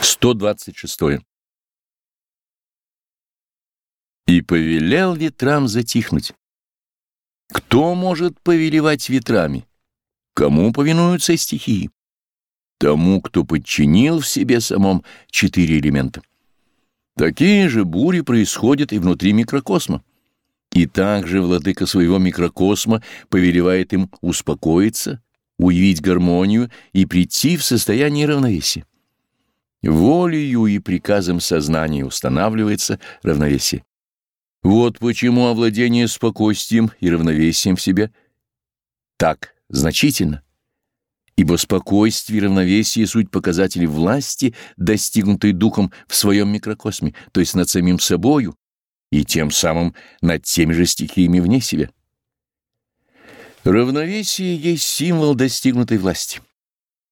126. И повелел ветрам затихнуть. Кто может повелевать ветрами? Кому повинуются стихии? Тому, кто подчинил в себе самом четыре элемента. Такие же бури происходят и внутри микрокосма. И также владыка своего микрокосма повелевает им успокоиться, уявить гармонию и прийти в состояние равновесия. Волею и приказом сознания устанавливается равновесие. Вот почему овладение спокойствием и равновесием в себе так значительно. Ибо спокойствие и равновесие — суть показатели власти, достигнутой духом в своем микрокосме, то есть над самим собою и тем самым над теми же стихиями вне себя. Равновесие есть символ достигнутой власти.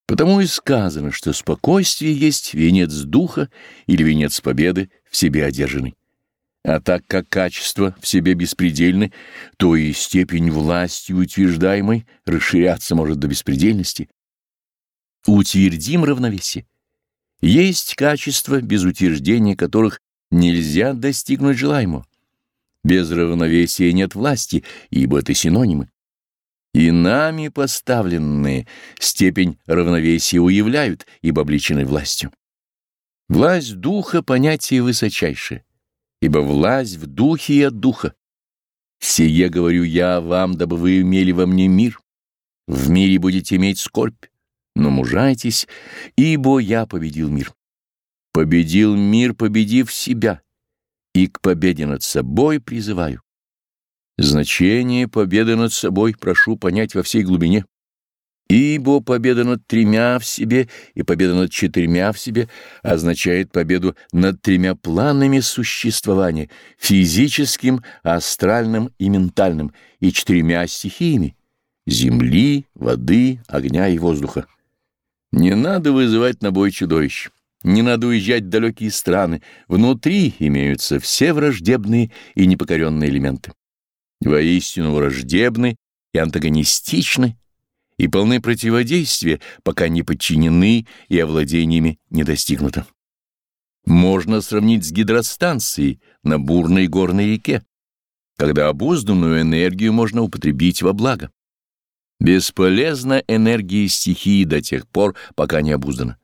Потому и сказано, что спокойствие есть венец духа или венец победы в себе одержанный. А так как качество в себе беспредельны, то и степень власти утверждаемой расширяться может до беспредельности. Утвердим равновесие. Есть качества, без утверждения которых нельзя достигнуть желаемого. Без равновесия нет власти, ибо это синонимы и нами поставленные степень равновесия уявляют, ибо обличены властью. Власть духа — понятие высочайшее, ибо власть в духе и от духа. Сие говорю я вам, дабы вы имели во мне мир. В мире будете иметь скорбь, но мужайтесь, ибо я победил мир. Победил мир, победив себя, и к победе над собой призываю. Значение победы над собой прошу понять во всей глубине. Ибо победа над тремя в себе и победа над четырьмя в себе означает победу над тремя планами существования — физическим, астральным и ментальным, и четырьмя стихиями — земли, воды, огня и воздуха. Не надо вызывать на бой чудовищ. Не надо уезжать в далекие страны. Внутри имеются все враждебные и непокоренные элементы воистину враждебны и антагонистичны, и полны противодействия, пока не подчинены и овладениями не достигнуто. Можно сравнить с гидростанцией на бурной горной реке, когда обузданную энергию можно употребить во благо. Бесполезна энергия стихии до тех пор, пока не обуздана.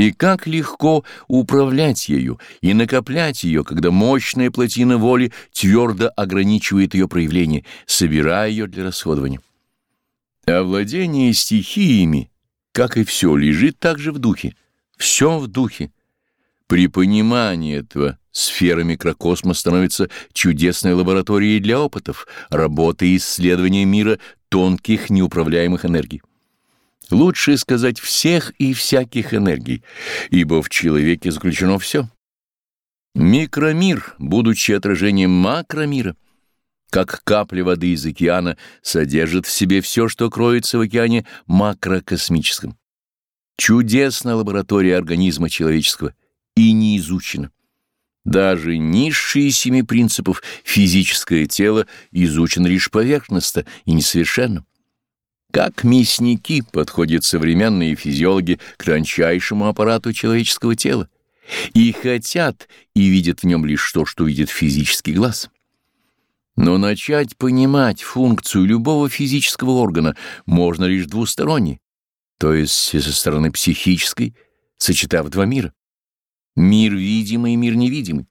И как легко управлять ею и накоплять ее, когда мощная плотина воли твердо ограничивает ее проявление, собирая ее для расходования. Овладение стихиями, как и все, лежит также в духе. Все в духе. При понимании этого сфера микрокосма становится чудесной лабораторией для опытов, работы и исследования мира тонких неуправляемых энергий. Лучше сказать всех и всяких энергий, ибо в человеке заключено все. Микромир, будучи отражением макромира, как капля воды из океана, содержит в себе все, что кроется в океане макрокосмическом. Чудесная лаборатория организма человеческого и не изучена. Даже низшие семи принципов физическое тело изучено лишь поверхностно и несовершенно. Как мясники подходят современные физиологи к тончайшему аппарату человеческого тела и хотят и видят в нем лишь то, что видит физический глаз. Но начать понимать функцию любого физического органа можно лишь двусторонне, то есть со стороны психической, сочетав два мира. Мир видимый и мир невидимый.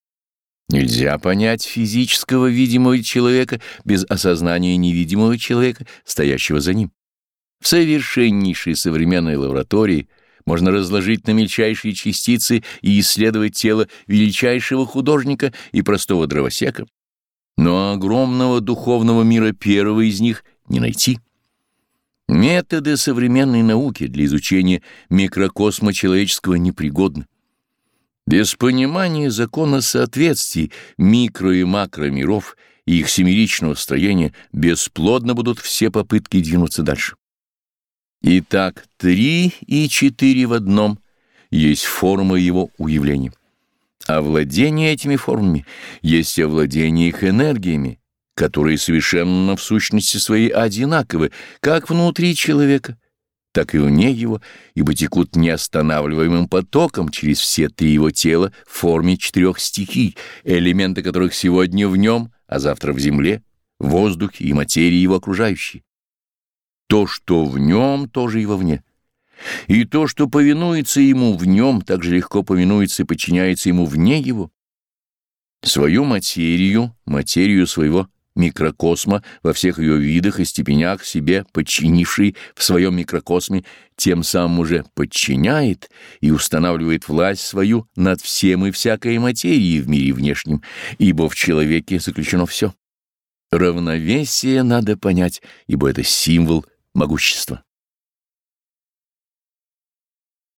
Нельзя понять физического видимого человека без осознания невидимого человека, стоящего за ним. В совершеннейшей современной лаборатории можно разложить на мельчайшие частицы и исследовать тело величайшего художника и простого дровосека. Но огромного духовного мира первого из них не найти. Методы современной науки для изучения микрокосма человеческого непригодны. Без понимания закона соответствий микро- и макромиров и их семеричного строения бесплодно будут все попытки двинуться дальше. Итак, три и четыре в одном есть форма его уявления. Овладение этими формами есть овладение их энергиями, которые совершенно в сущности своей одинаковы как внутри человека, так и вне его, ибо текут неостанавливаемым потоком через все три его тела в форме четырех стихий, элементы которых сегодня в нем, а завтра в земле, в воздухе и материи его окружающей. То, что в нем, тоже и вовне. И то, что повинуется ему в нем, так же легко повинуется и подчиняется ему вне его. Свою материю, материю своего микрокосма во всех ее видах и степенях себе подчинивший в своем микрокосме, тем самым уже подчиняет и устанавливает власть свою над всем и всякой материей в мире внешнем, ибо в человеке заключено все. Равновесие надо понять, ибо это символ могущества.